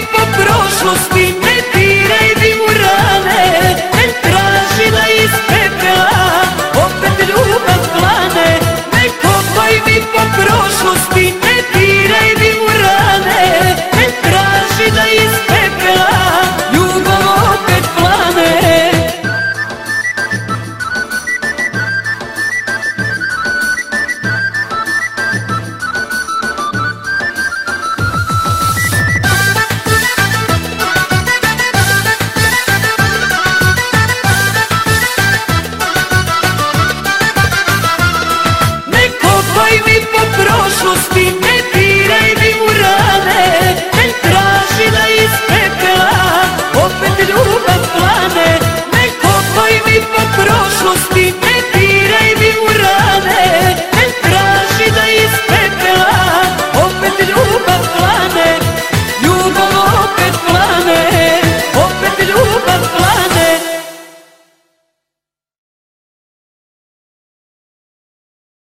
po prošlosti είπα πρόσωπη